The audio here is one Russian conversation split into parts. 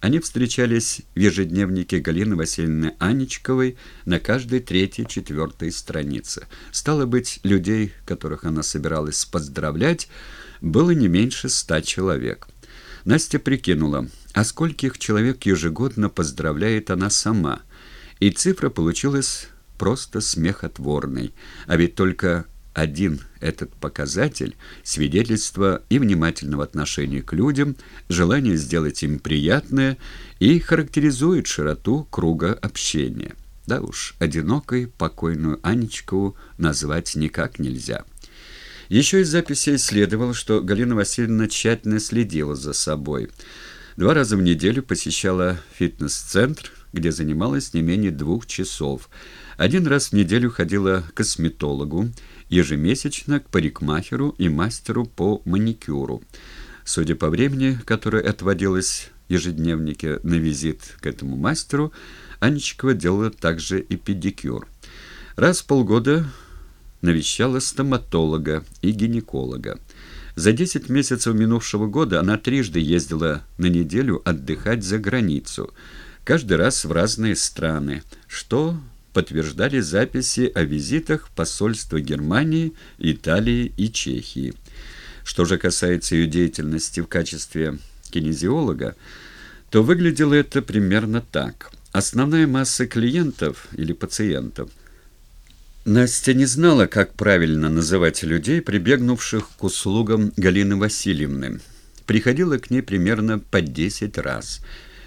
Они встречались в ежедневнике Галины Васильевны Анечковой на каждой третьей-четвертой странице. Стало быть, людей, которых она собиралась поздравлять, было не меньше ста человек. Настя прикинула, а скольких человек ежегодно поздравляет она сама, и цифра получилась просто смехотворной, а ведь только один этот показатель – свидетельство и внимательного отношения к людям, желание сделать им приятное и характеризует широту круга общения. Да уж, одинокой покойную Анечку назвать никак нельзя. Еще из записей следовало, что Галина Васильевна тщательно следила за собой. Два раза в неделю посещала фитнес-центр, где занималась не менее двух часов. Один раз в неделю ходила к косметологу, ежемесячно к парикмахеру и мастеру по маникюру. Судя по времени, которое отводилось ежедневнике на визит к этому мастеру, Анечкова делала также и педикюр. Раз в полгода навещала стоматолога и гинеколога. За 10 месяцев минувшего года она трижды ездила на неделю отдыхать за границу, каждый раз в разные страны, что подтверждали записи о визитах посольства Германии, Италии и Чехии. Что же касается ее деятельности в качестве кинезиолога, то выглядело это примерно так. Основная масса клиентов или пациентов Настя не знала, как правильно называть людей, прибегнувших к услугам Галины Васильевны. Приходила к ней примерно по 10 раз.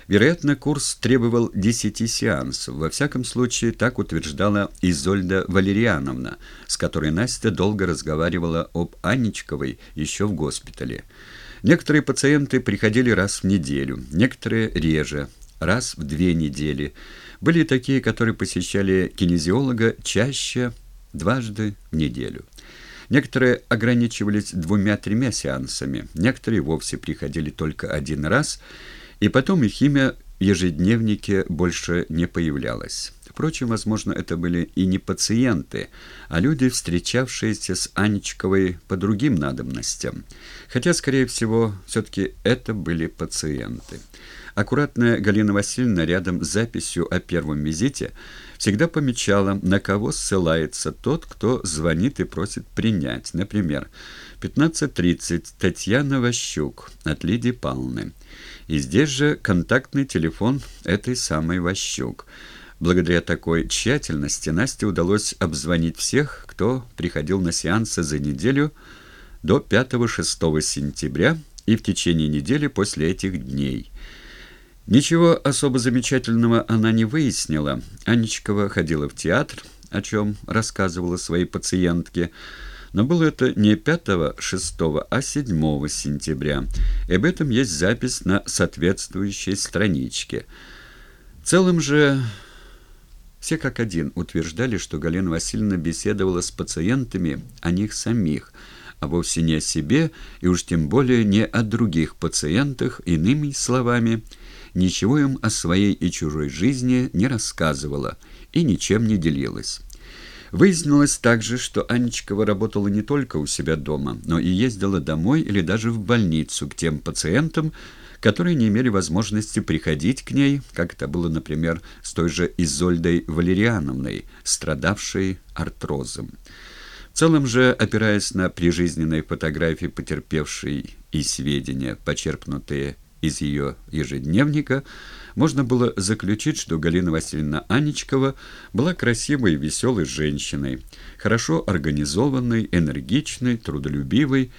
Вероятно, курс требовал 10 сеансов. Во всяком случае, так утверждала Изольда Валериановна, с которой Настя долго разговаривала об Анечковой еще в госпитале. Некоторые пациенты приходили раз в неделю, некоторые реже, раз в две недели. Были такие, которые посещали кинезиолога чаще дважды в неделю. Некоторые ограничивались двумя-тремя сеансами, некоторые вовсе приходили только один раз, и потом их имя в ежедневнике больше не появлялось. Впрочем, возможно, это были и не пациенты, а люди, встречавшиеся с Анечковой по другим надобностям. Хотя, скорее всего, все-таки это были пациенты. Аккуратная Галина Васильевна рядом с записью о первом визите всегда помечала, на кого ссылается тот, кто звонит и просит принять. Например, 15.30 Татьяна Ващук от Лидии Павловны. И здесь же контактный телефон этой самой Ващук. Благодаря такой тщательности Насте удалось обзвонить всех, кто приходил на сеансы за неделю до 5-6 сентября и в течение недели после этих дней. Ничего особо замечательного она не выяснила. Анечкова ходила в театр, о чем рассказывала своей пациентке, но было это не 5-6, а 7 сентября, и об этом есть запись на соответствующей страничке. В целом же все как один утверждали, что Галина Васильевна беседовала с пациентами о них самих, а вовсе не о себе, и уж тем более не о других пациентах, иными словами, ничего им о своей и чужой жизни не рассказывала и ничем не делилась. Выяснилось также, что Анечкова работала не только у себя дома, но и ездила домой или даже в больницу к тем пациентам, которые не имели возможности приходить к ней, как это было, например, с той же Изольдой Валериановной, страдавшей артрозом. В целом же, опираясь на прижизненные фотографии потерпевшей и сведения, почерпнутые из ее ежедневника, можно было заключить, что Галина Васильевна Анечкова была красивой и веселой женщиной, хорошо организованной, энергичной, трудолюбивой